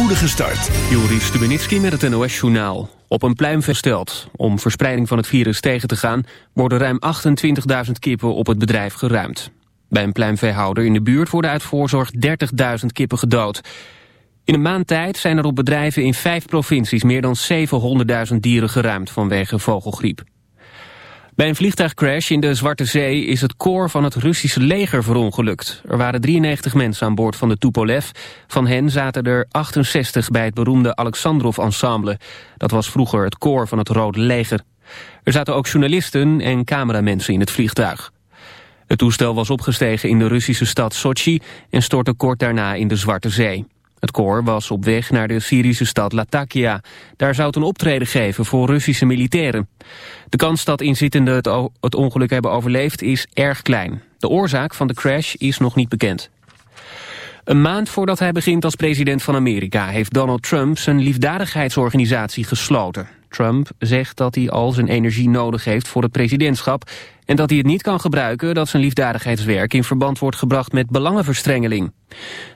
spoedige start. Joris Stubenitski met het NOS-journaal. Op een pluim versteld. Om verspreiding van het virus tegen te gaan... worden ruim 28.000 kippen op het bedrijf geruimd. Bij een pluimveehouder in de buurt worden uit voorzorg 30.000 kippen gedood. In een maand tijd zijn er op bedrijven in vijf provincies... meer dan 700.000 dieren geruimd vanwege vogelgriep. Bij een vliegtuigcrash in de Zwarte Zee is het koor van het Russische leger verongelukt. Er waren 93 mensen aan boord van de Tupolev. Van hen zaten er 68 bij het beroemde Alexandrov-ensemble. Dat was vroeger het koor van het Rode Leger. Er zaten ook journalisten en cameramensen in het vliegtuig. Het toestel was opgestegen in de Russische stad Sochi en stortte kort daarna in de Zwarte Zee. Het koor was op weg naar de Syrische stad Latakia. Daar zou het een optreden geven voor Russische militairen. De kans dat inzittenden het, het ongeluk hebben overleefd is erg klein. De oorzaak van de crash is nog niet bekend. Een maand voordat hij begint als president van Amerika... heeft Donald Trump zijn liefdadigheidsorganisatie gesloten. Trump zegt dat hij al zijn energie nodig heeft voor het presidentschap... en dat hij het niet kan gebruiken dat zijn liefdadigheidswerk... in verband wordt gebracht met belangenverstrengeling.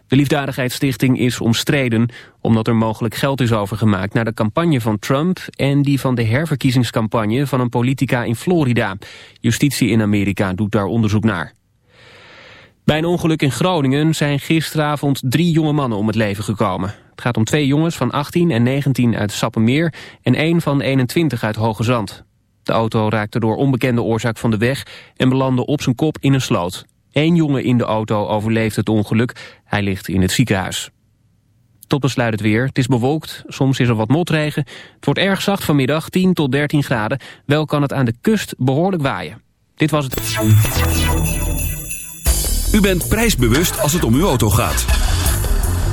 De Liefdadigheidsstichting is omstreden... omdat er mogelijk geld is overgemaakt naar de campagne van Trump... en die van de herverkiezingscampagne van een politica in Florida. Justitie in Amerika doet daar onderzoek naar. Bij een ongeluk in Groningen zijn gisteravond drie jonge mannen om het leven gekomen. Het gaat om twee jongens van 18 en 19 uit Sappemeer en één van 21 uit Hoge Zand. De auto raakte door onbekende oorzaak van de weg en belandde op zijn kop in een sloot. Eén jongen in de auto overleeft het ongeluk. Hij ligt in het ziekenhuis. Tot besluit het weer. Het is bewolkt, soms is er wat motregen. Het wordt erg zacht vanmiddag, 10 tot 13 graden. Wel kan het aan de kust behoorlijk waaien. Dit was het. U bent prijsbewust als het om uw auto gaat.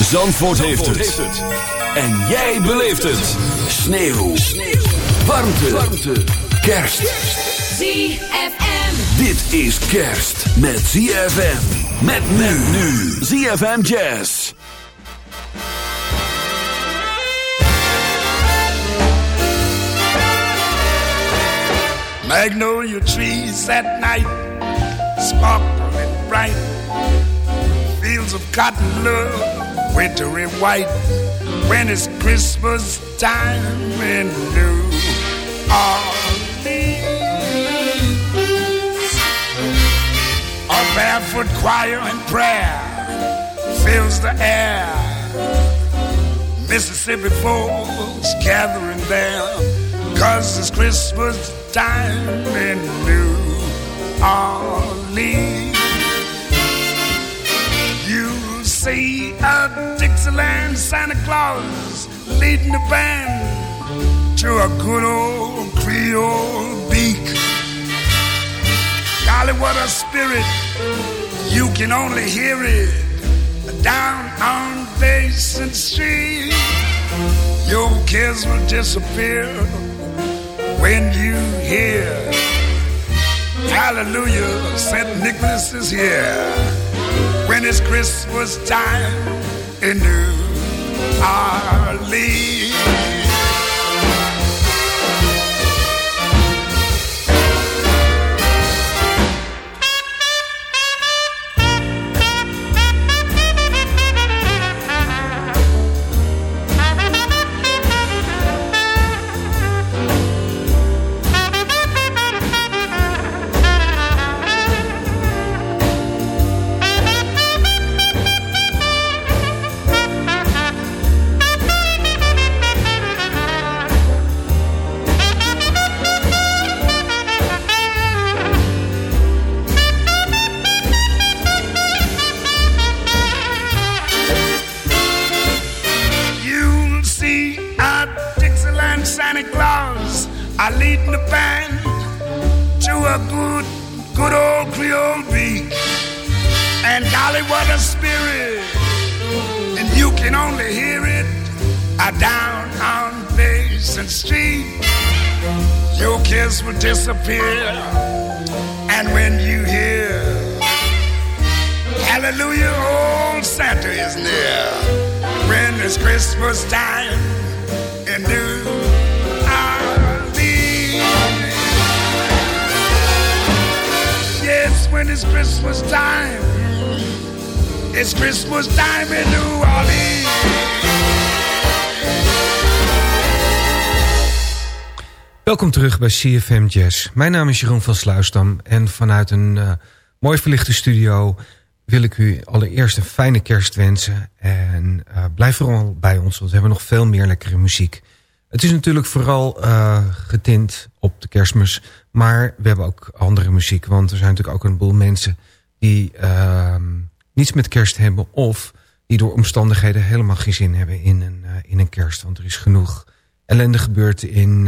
Zandvoort, heeft, het. En jij beleeft het. Sneeuw. Warmte. Warmte. Kerst. ZFM. Dit is kerst met ZFM. Met men nu. ZFM Jazz. Magnolia trees at night, sparkling bright. Fields of cotton love, wintry white. When it's Christmas time in New Orleans. A barefoot choir and prayer fills the air. Mississippi folks gathering there, cause it's Christmas time in New Orleans. See a Dixieland Santa Claus leading the band to a good old Creole beak. Golly, what a spirit! You can only hear it down on Basin Street. Your cares will disappear when you hear Hallelujah, St. Nicholas is here. When it's Christmas time in New Orleans. Hallelujah, old Santa is near. When it's Christmas time in New Orleans. Yes, when it's Christmas time, it's Christmas time in New Orleans. Welkom terug bij CFM Jazz. Mijn naam is Jeroen van Sluisdam en vanuit een uh, mooi verlichte studio wil ik u allereerst een fijne kerst wensen. En uh, blijf vooral bij ons, want we hebben nog veel meer lekkere muziek. Het is natuurlijk vooral uh, getint op de kerstmis, maar we hebben ook andere muziek. Want er zijn natuurlijk ook een boel mensen die uh, niets met kerst hebben... of die door omstandigheden helemaal geen zin hebben in een, uh, in een kerst. Want er is genoeg ellende gebeurd in,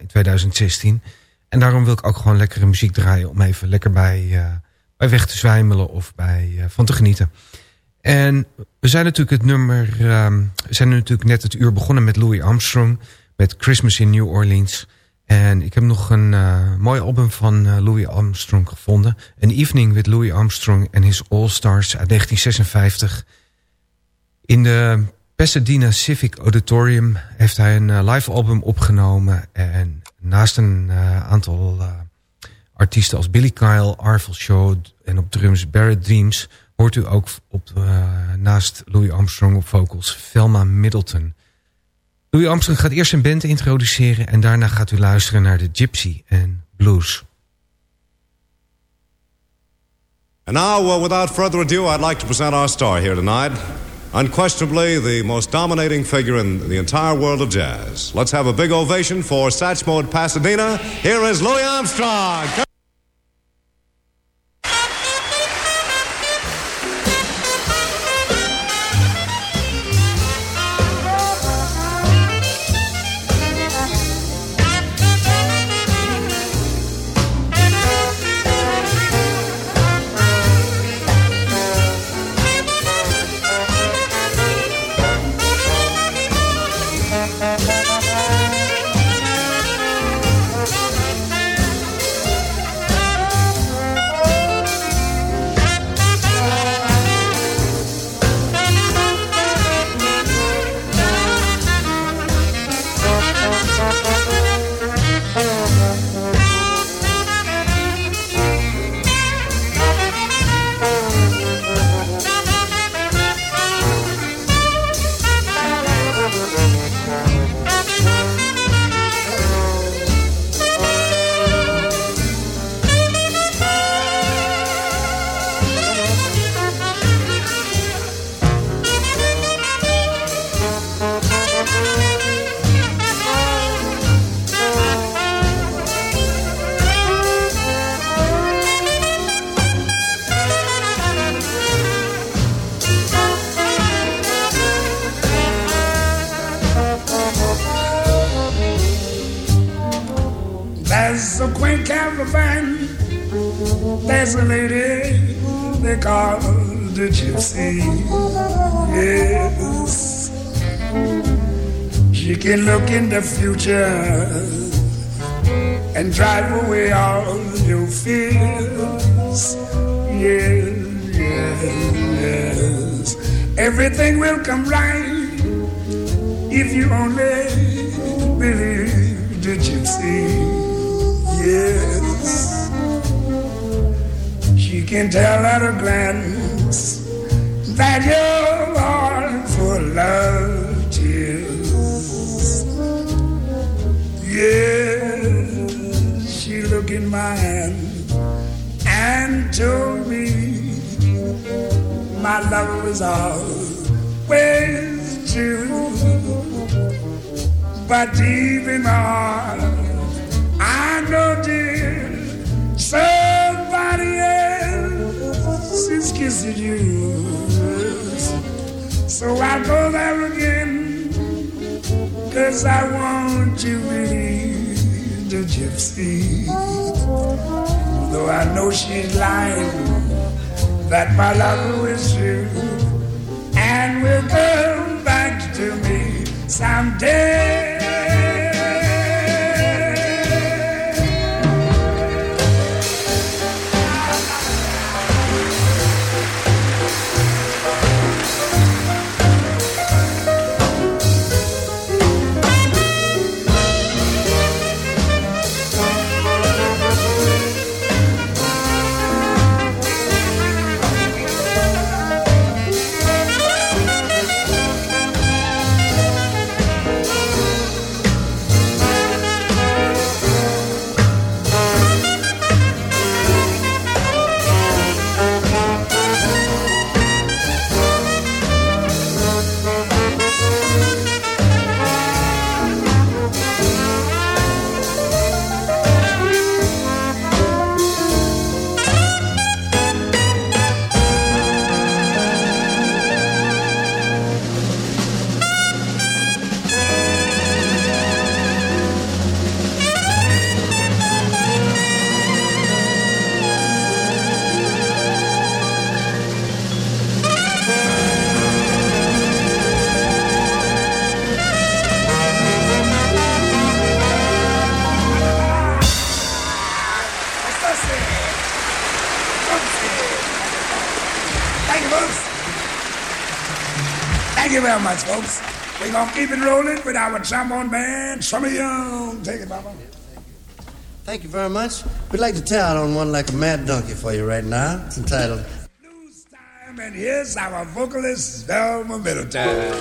in 2016. En daarom wil ik ook gewoon lekkere muziek draaien... om even lekker bij, bij weg te zwijmelen of bij, uh, van te genieten. En we zijn natuurlijk het nummer... we zijn natuurlijk net het uur begonnen met Louis Armstrong... met Christmas in New Orleans... En ik heb nog een uh, mooi album van uh, Louis Armstrong gevonden. An Evening with Louis Armstrong and His All Stars uit 1956. In de Pasadena Civic Auditorium heeft hij een live album opgenomen. En naast een aantal artiesten als Billy Kyle, Arvel Shaw en op drums Barrett Dreams... hoort u ook op, naast Louis Armstrong op vocals Velma Middleton... Louis Armstrong gaat eerst een band introduceren... en daarna gaat u luisteren naar de Gypsy en Blues. And now, uh, without further ado, I'd like to present our star here tonight. Unquestionably the most dominating figure in the entire world of jazz. Let's have a big ovation for Satchmo Pasadena. Here is Louis Armstrong. The future and drive away all your fears. Yes, yes, yes. Everything will come right if you only believe the gypsy. Yes, she can tell at a glance that you're all for love Yes, she looked in my hand and told me my love was always true. But deep in my heart, I know, dear, somebody else is kissing you. So I'll go there again, cause I want you a gypsy. Though I know she's lying, that my love is true, and will come back to me someday. Thank you very much, folks. We're gonna keep it rolling with our trombone band, Summer Young. Take it, Papa. Thank you very much. We'd like to town on one like a mad donkey for you right now. It's entitled Blues time, and here's our vocalist, Velma Middleton.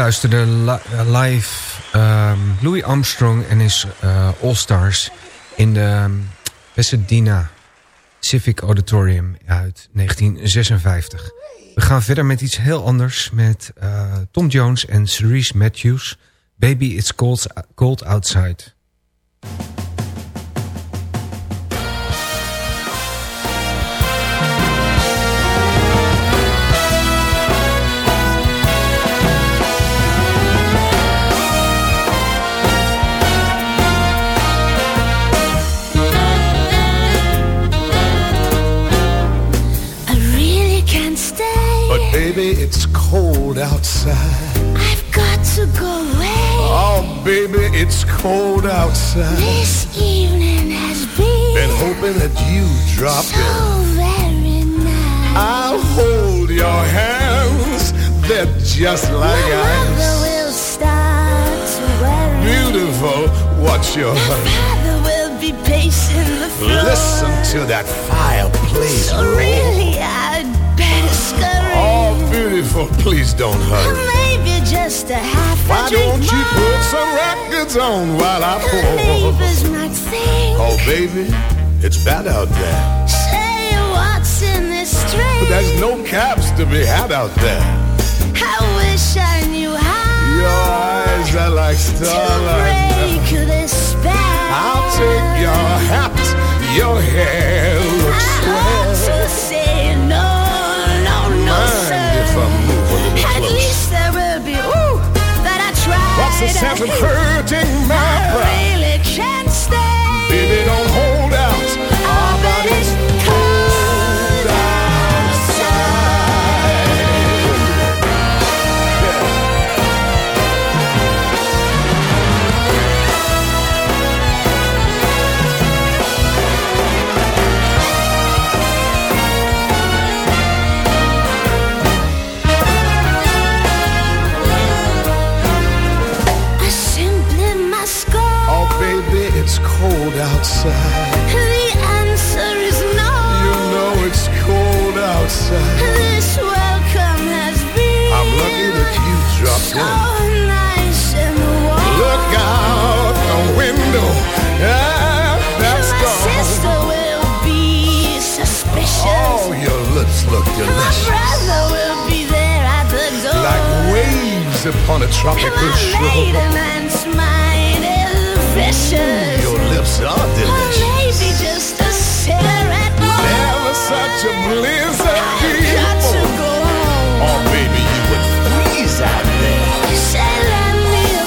Luisterde li live um, Louis Armstrong en his uh, All-Stars in de um, Pasadena Civic Auditorium uit 1956. We gaan verder met iets heel anders met uh, Tom Jones en Cerise Matthews. Baby It's cold Outside. Cold outside. I've got to go away. Oh, baby, it's cold outside. This evening has been. Been hoping that you drop so in. very nice. I'll hold your hands. They're just like My ice. mother will start to worry. Beautiful. What's your My father will be pacing the floor. Listen to that fireplace So really, I'd better scurry. Oh, beautiful. Please don't hurry. Maybe just a half a Why don't you more. put some records on while I The pour? neighbors might think. Oh, baby, it's bad out there. Say what's in this drink. But there's no caps to be had out there. I wish I knew how Your eyes are like starlight. to break this spell. I'll take your hat. Your hair looks I swell. Least there will be, ooh, that I tried. What's the sense of hurting my pride? Outside. The answer is no. You know it's cold outside. This welcome has been I'm lucky that you dropped so in. nice and warm. Look out the window. Ah, that's My gone. sister will be suspicious. Oh, your lips look My delicious. brother will be there at the door. Like waves upon a tropical My shore. maiden aunt's mind is vicious. Your lips are Or delicious. maybe just a cigarette more. Never such a blizzard got to go home. Oh, baby, you would freeze out there. You say lend me a.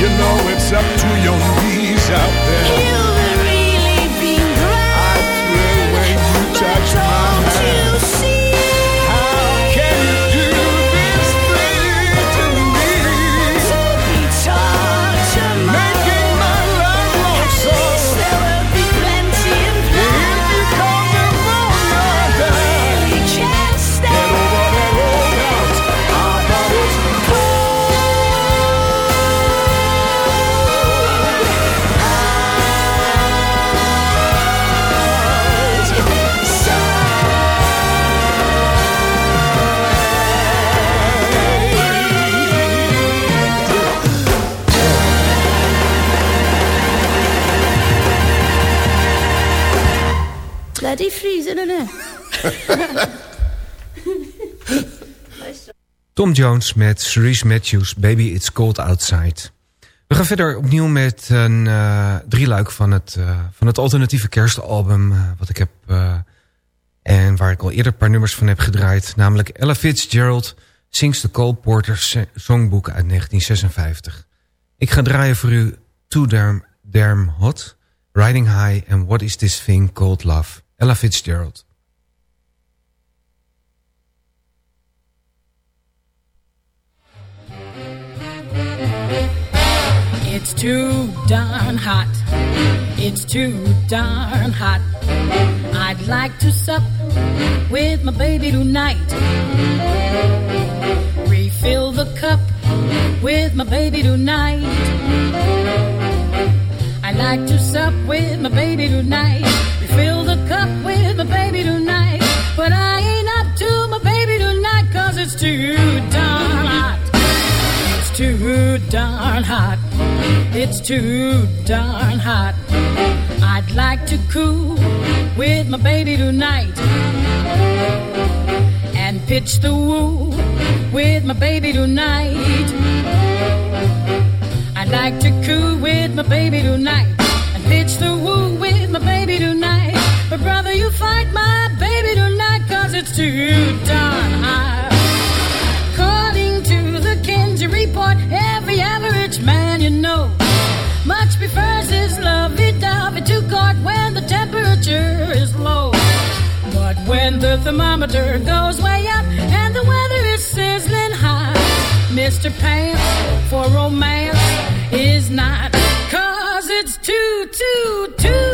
You know it's up to your knees out Tom Jones met Cerise Matthews, Baby It's Cold Outside. We gaan verder opnieuw met een uh, drieluik van het, uh, van het alternatieve kerstalbum... Uh, wat ik heb en waar ik al eerder een paar nummers van heb gedraaid. Namelijk Ella Fitzgerald Sings the Cole Porter Songbook uit 1956. Ik ga draaien voor u Too Damn, Damn Hot, Riding High... en What Is This Thing Called Love, Ella Fitzgerald. It's too darn hot. It's too darn hot. I'd like to sup with my baby tonight. Refill the cup with my baby tonight. I'd like to sup with my baby tonight. Refill the cup with my baby tonight. But I ain't up to my baby tonight, cause it's too darn hot. It's too darn hot. It's too darn hot. I'd like to cool with my baby tonight and pitch the woo with my baby tonight. I'd like to cool with my baby tonight and pitch the woo with my baby tonight. But brother, you fight my baby tonight cause it's too darn hot. Every average man you know much prefers his lovey-dovey to court when the temperature is low. But when the thermometer goes way up and the weather is sizzling hot, Mr. Pants for romance is not. Cause it's too, too, too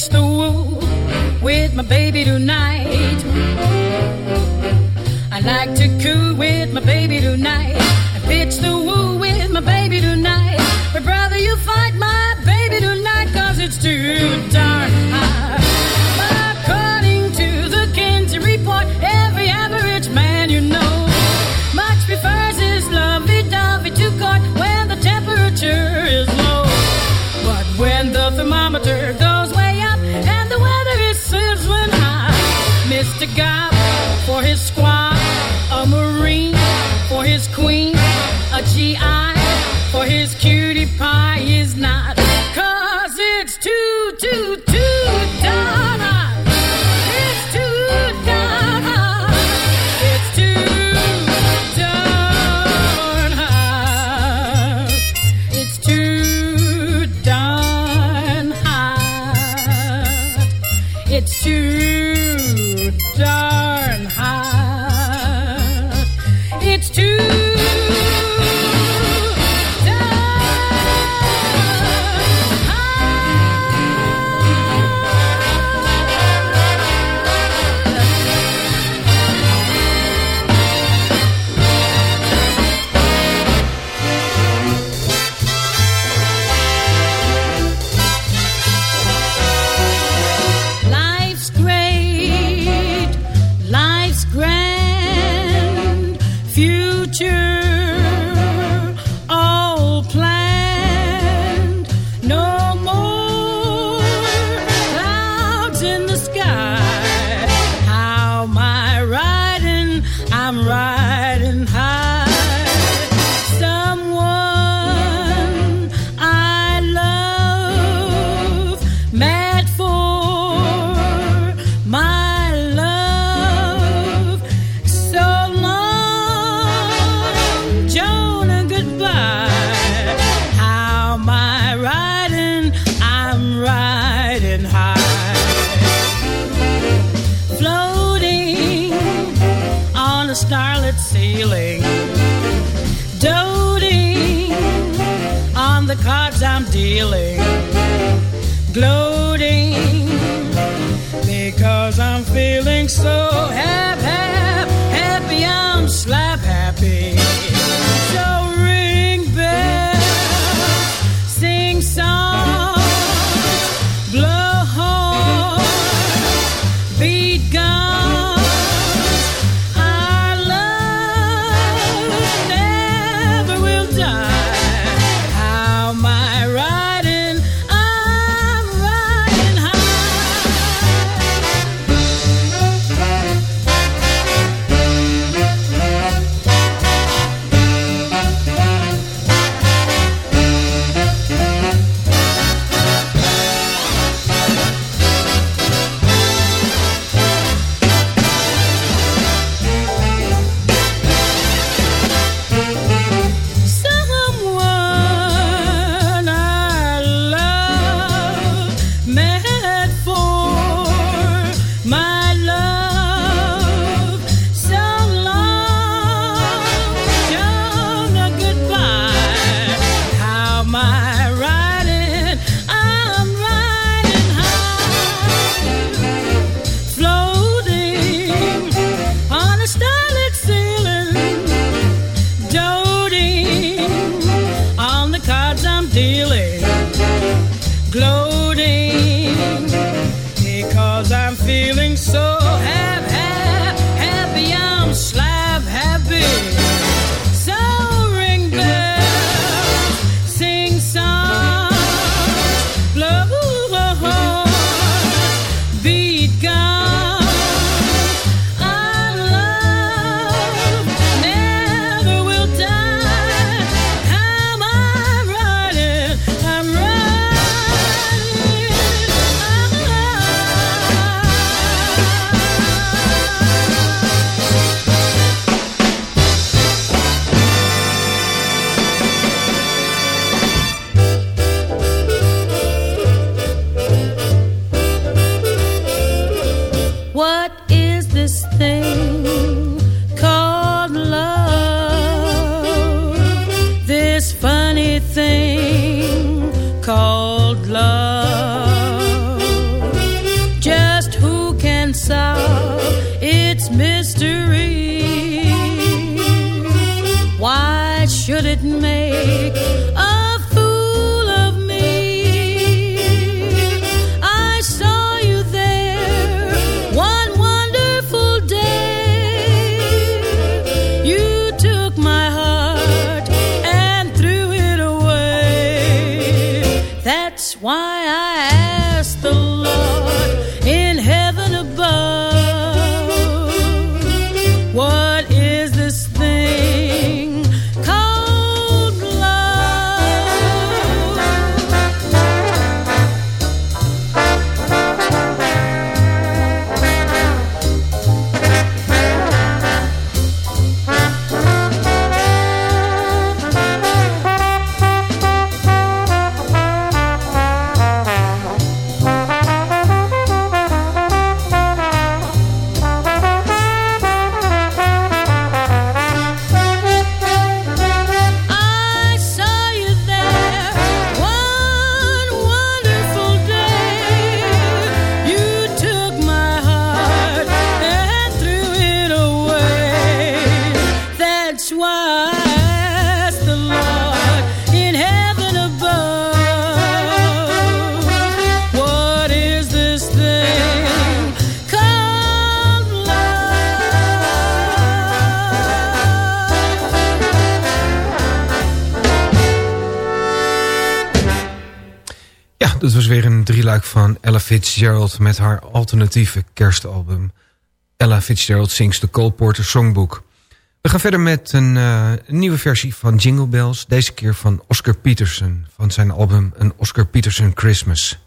pitch the woo with my baby tonight. I like to coo with my baby tonight and pitch the woo with my baby tonight. But brother, you fight my baby tonight cause it's too I'm dealing. Gloating because I'm feeling so Fitzgerald met haar alternatieve kerstalbum. Ella Fitzgerald sings de Cole Porter Songbook. We gaan verder met eh, een nieuwe versie van Jingle Bells. Deze keer van Oscar Peterson. Van zijn album Een Oscar Peterson Christmas.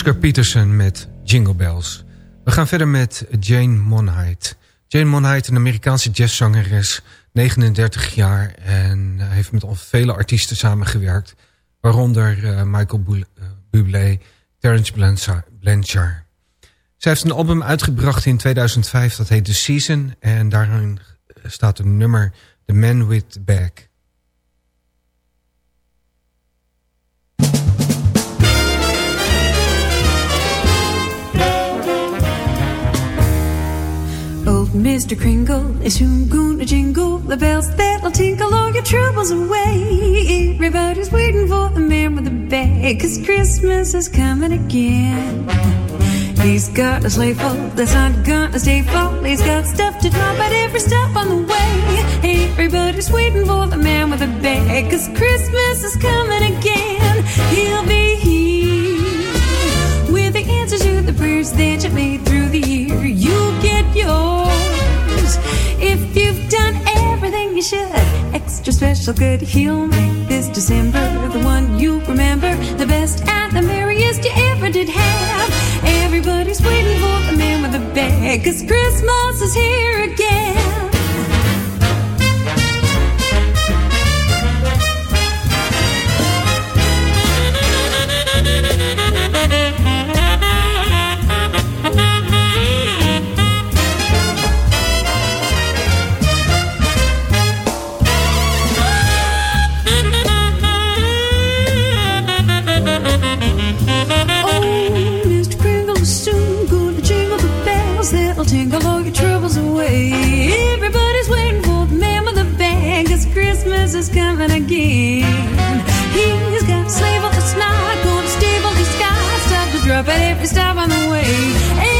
Oscar Peterson met Jingle Bells. We gaan verder met Jane Monheit. Jane Monheit, een Amerikaanse jazzzangeres, 39 jaar... en eh, heeft met al vele artiesten samengewerkt... waaronder uh, Michael uh, Bublé, Terence Blanchard. Zij heeft een album uitgebracht in 2005, dat heet The Season... en daarin staat een nummer The Man With The Bag... Mr. Kringle is soon gonna jingle the bells that'll tinkle all your troubles away. Everybody's waiting for the man with the bag, cause Christmas is coming again. He's got a sleigh full that's not gonna stay full. He's got stuff to drop at every stop on the way. Everybody's waiting for the man with the bag, cause Christmas is coming again. He'll be here with the answers to the prayers that you made you should. Extra special good, he'll make this December the one you remember, the best and the merriest you ever did have. Everybody's waiting for the man with the bag, cause Christmas is here again. Stop on the way.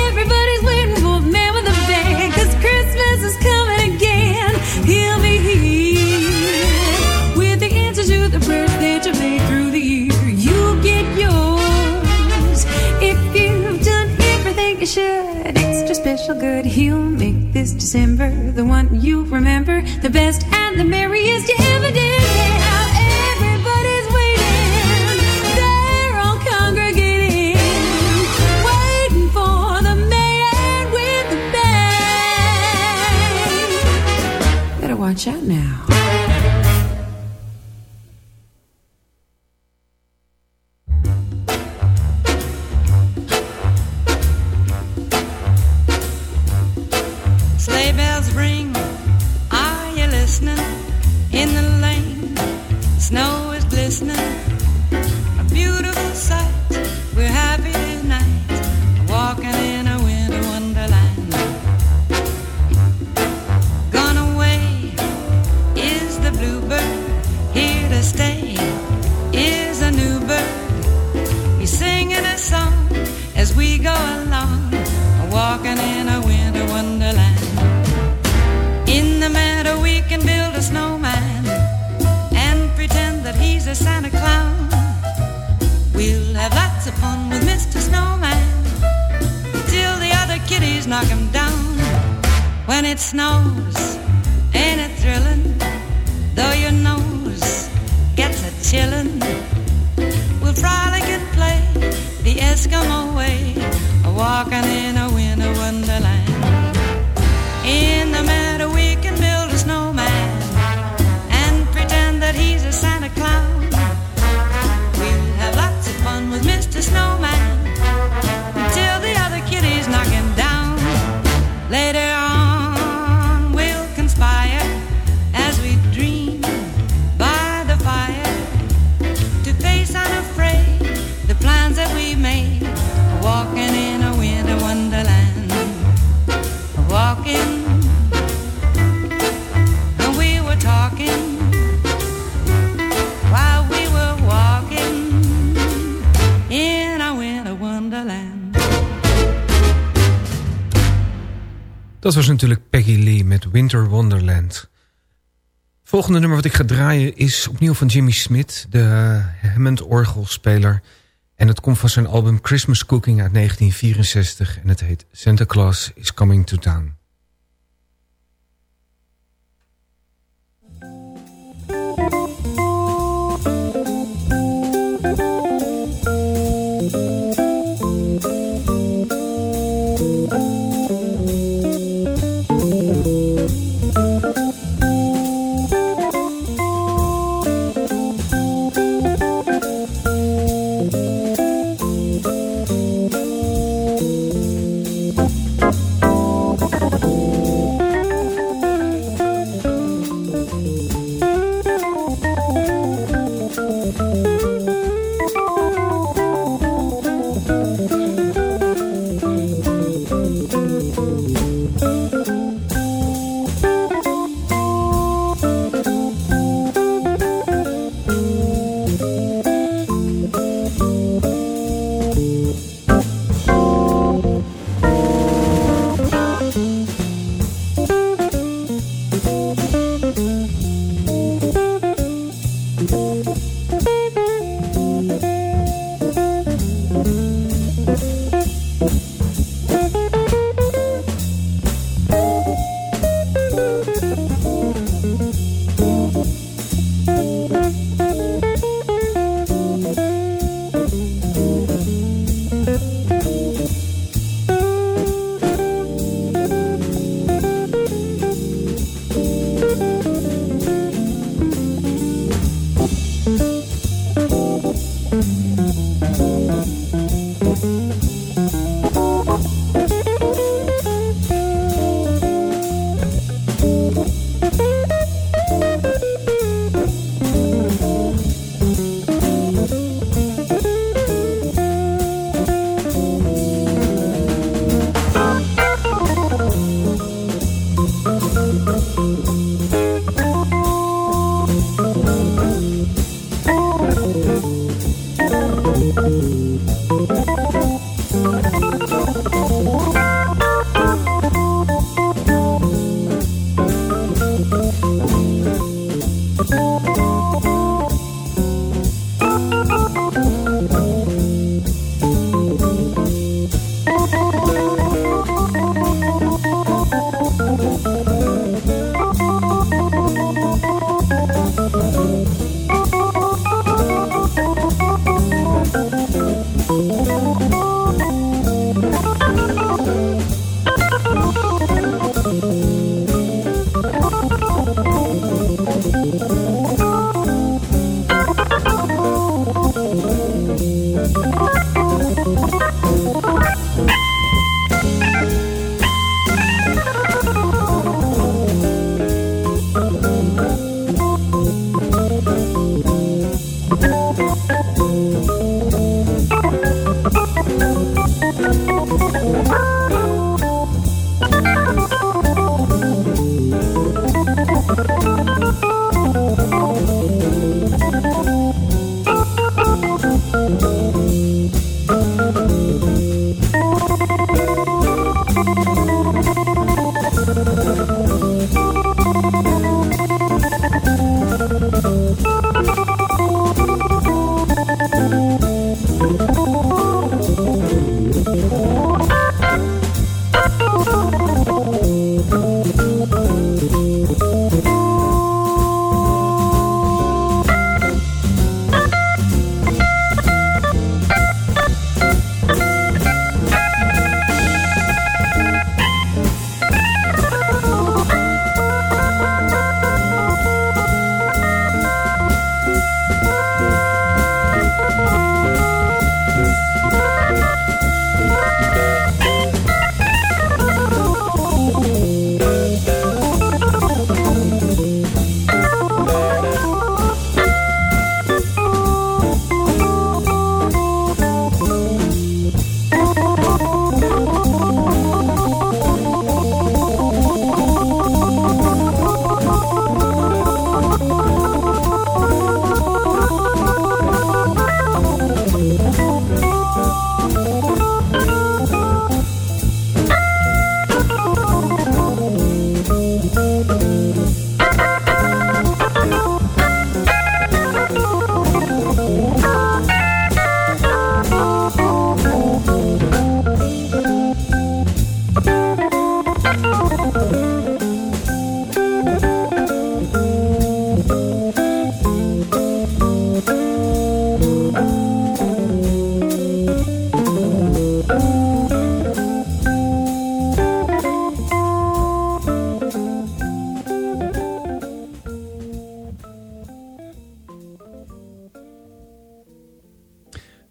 Everybody's waiting for the man with the bag, cause Christmas is coming again. He'll be here with the answers to the prayers that you made through the year. You'll get yours if you've done everything you should. Extra special good, he'll make this December the one you remember, the best and the merriest walking in a winter wonderland. In the meadow we can build a snowman and pretend that he's a Santa Clown. We'll have lots of fun with Mr. Snowman till the other kitties knock him down. When it snows, ain't it thrilling? Though your nose gets a chillin', we'll frolic and play the Eskimo way, walking in a winter wonderland. In the meadow we can build a snowman and pretend that he's a Santa Claus. We'll have lots of fun with Mr. Snowman Dat was natuurlijk Peggy Lee met Winter Wonderland. Volgende nummer wat ik ga draaien is opnieuw van Jimmy Smith, de Hammond-orgelspeler. En het komt van zijn album Christmas Cooking uit 1964 en het heet Santa Claus is Coming to Town.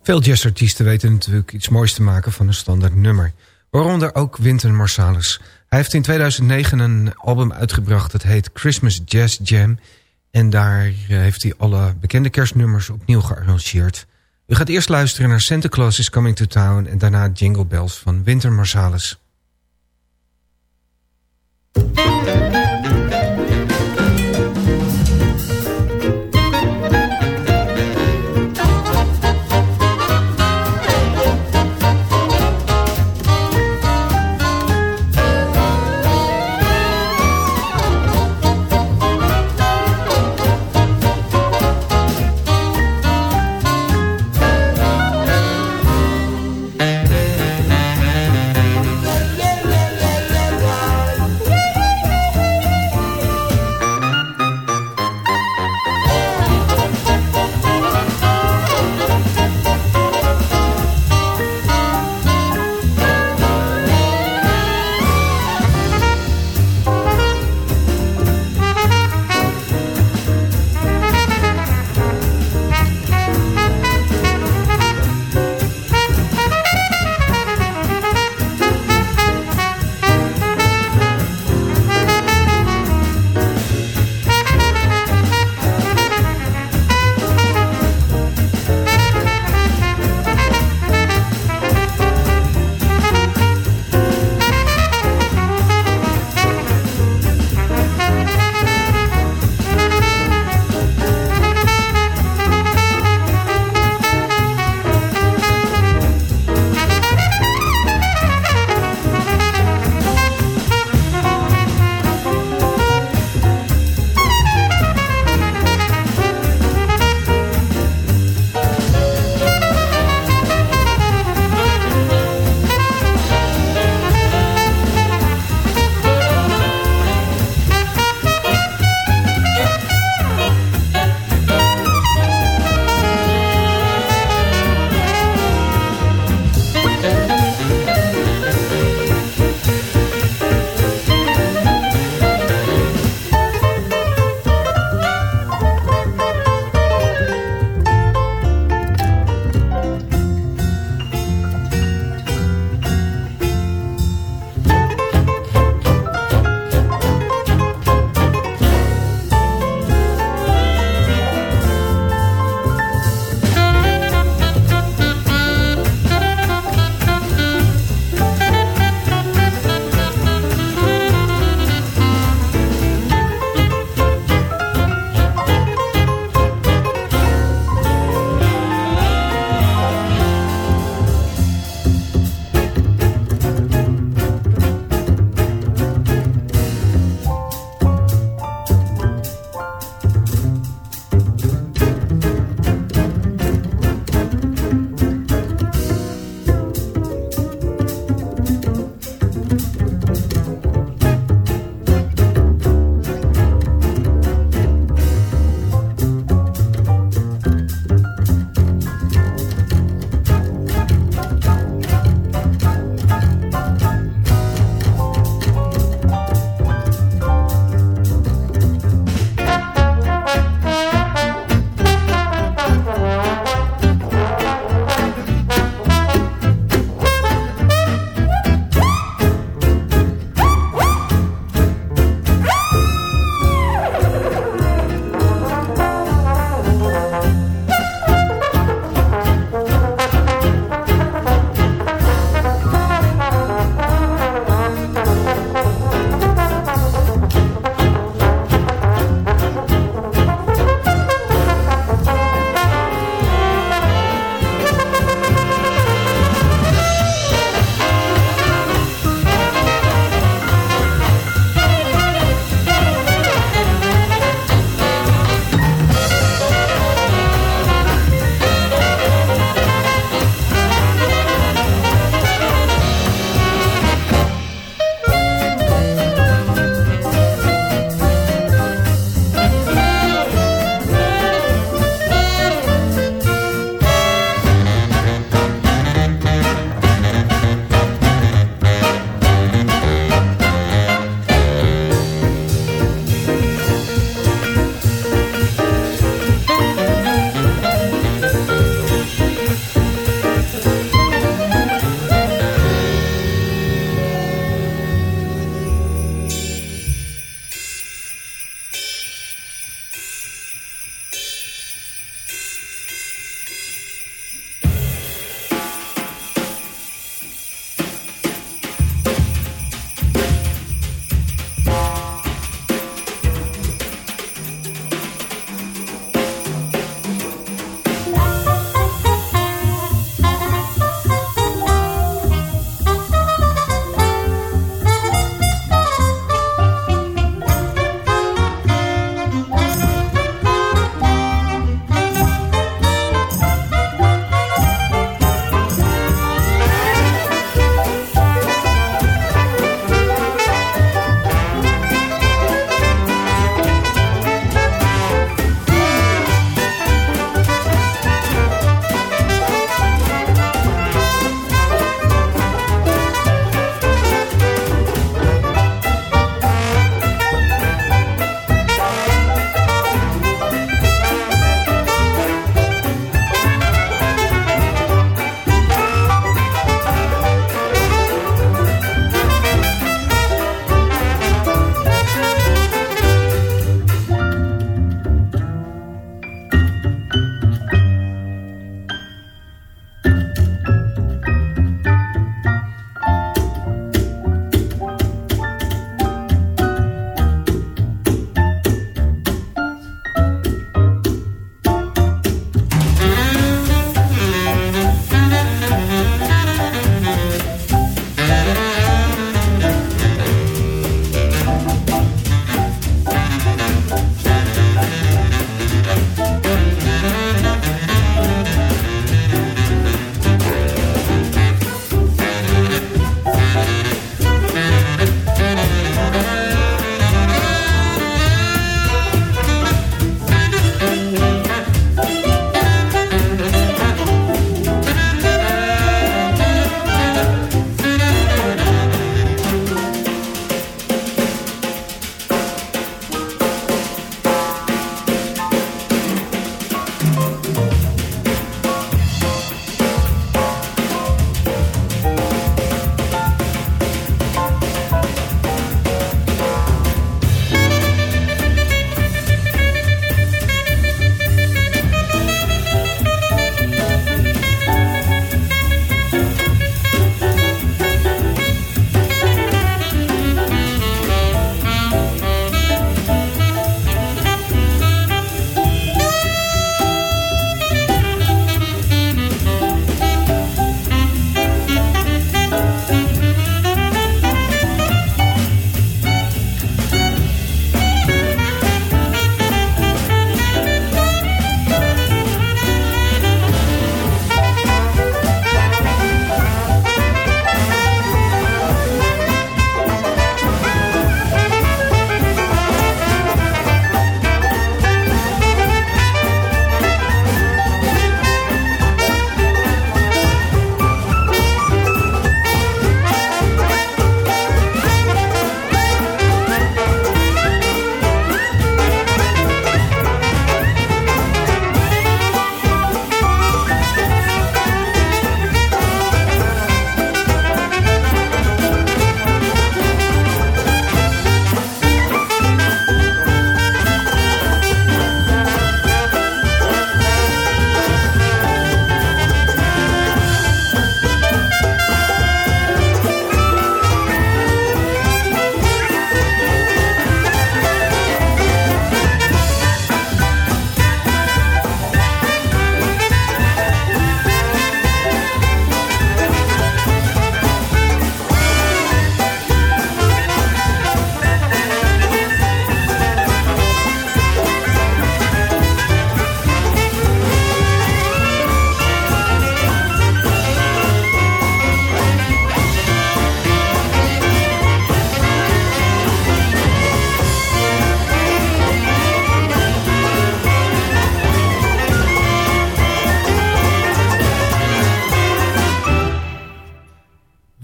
Veel jazzartiesten weten natuurlijk iets moois te maken van een standaard nummer. Waaronder ook Wynton Marsalis. Hij heeft in 2009 een album uitgebracht dat heet Christmas Jazz Jam. En daar eh, heeft hij alle bekende kerstnummers opnieuw gearrangeerd. U gaat eerst luisteren naar Santa Claus is Coming to Town... en daarna Jingle Bells van Winter Marsalis.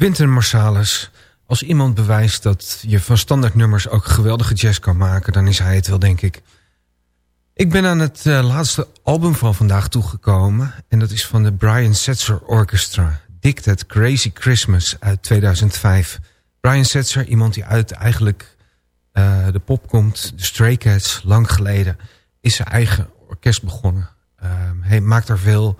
Wynton Marsalis. Als iemand bewijst dat je van standaardnummers ook geweldige jazz kan maken... dan is hij het wel, denk ik. Ik ben aan het uh, laatste album van vandaag toegekomen. En dat is van de Brian Setzer Orchestra. Dick That Crazy Christmas uit 2005. Brian Setzer, iemand die uit eigenlijk uh, de pop komt. De Stray Cats, lang geleden. Is zijn eigen orkest begonnen. Uh, hij maakt daar veel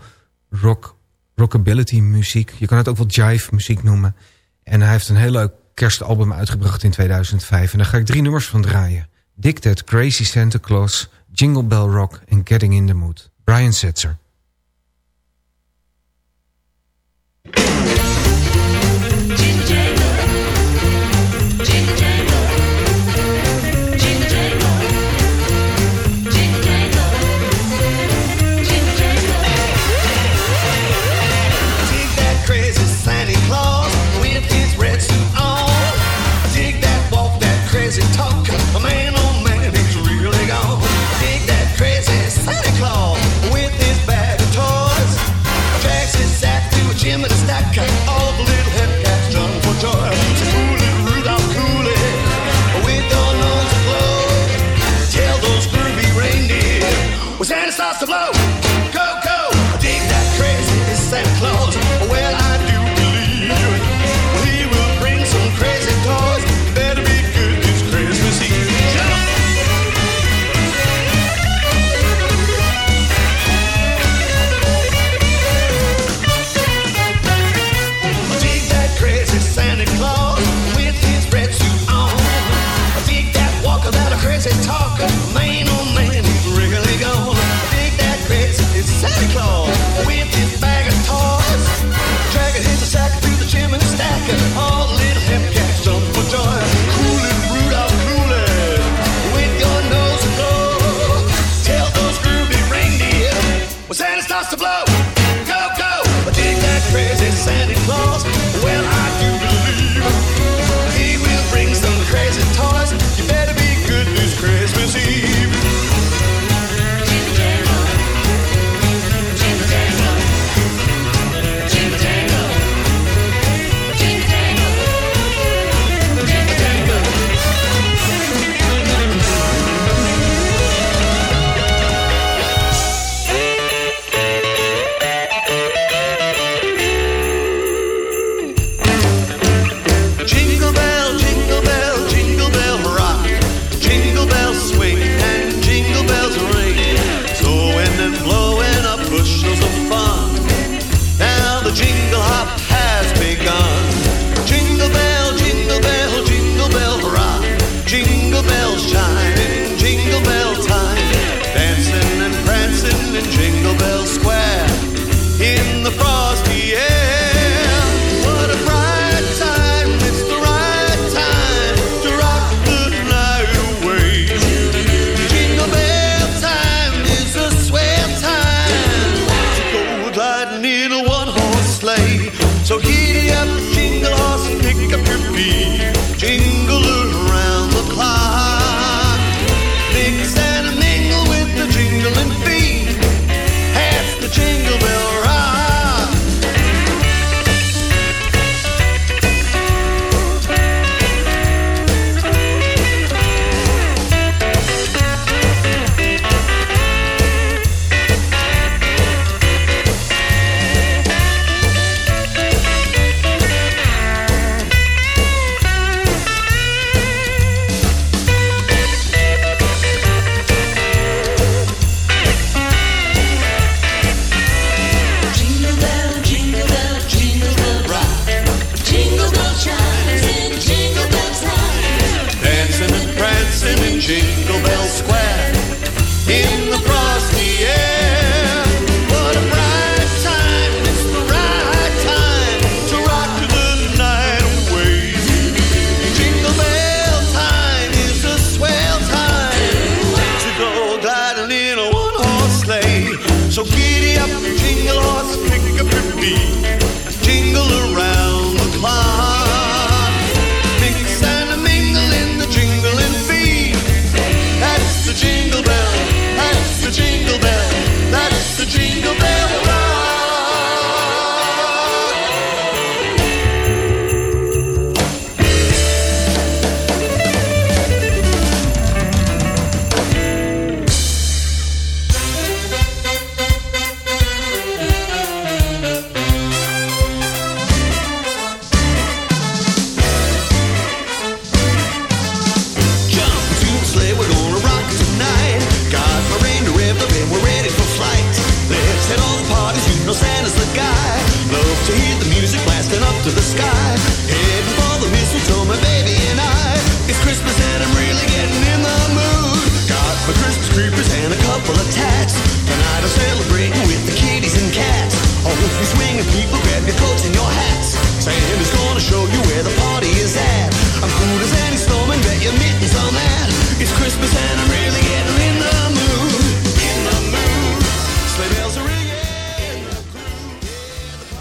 rock, rockability muziek. Je kan het ook wel jive muziek noemen. En hij heeft een heel leuk kerstalbum uitgebracht in 2005. En daar ga ik drie nummers van draaien. Dick That Crazy Santa Claus... Jingle Bell Rock en Getting in the Mood. Brian Setzer.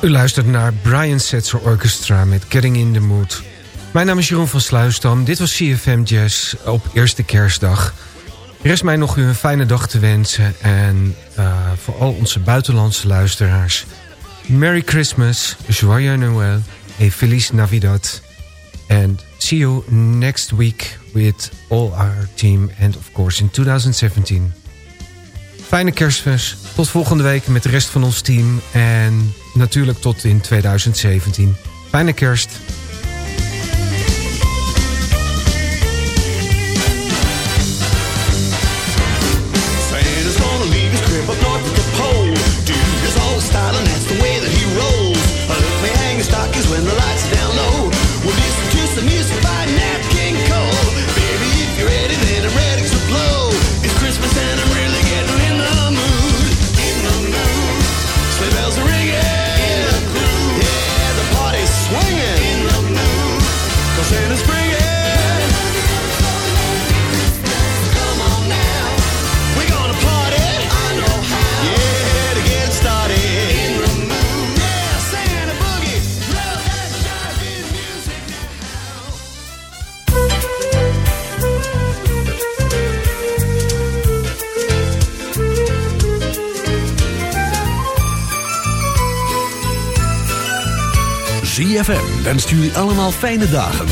U luistert naar Brian Setzer Orchestra met Getting in the Mood. Mijn naam is Jeroen van Sluisdam. Dit was CFM Jazz op eerste kerstdag. Er is mij nog u een fijne dag te wensen. En uh, voor al onze buitenlandse luisteraars... Merry Christmas, Joyeux Noël et Feliz Navidad. And see you next week with all our team. And of course in 2017. Fijne kerstfest. Tot volgende week met de rest van ons team. En natuurlijk tot in 2017. Fijne kerst. ZFM wenst jullie allemaal fijne dagen.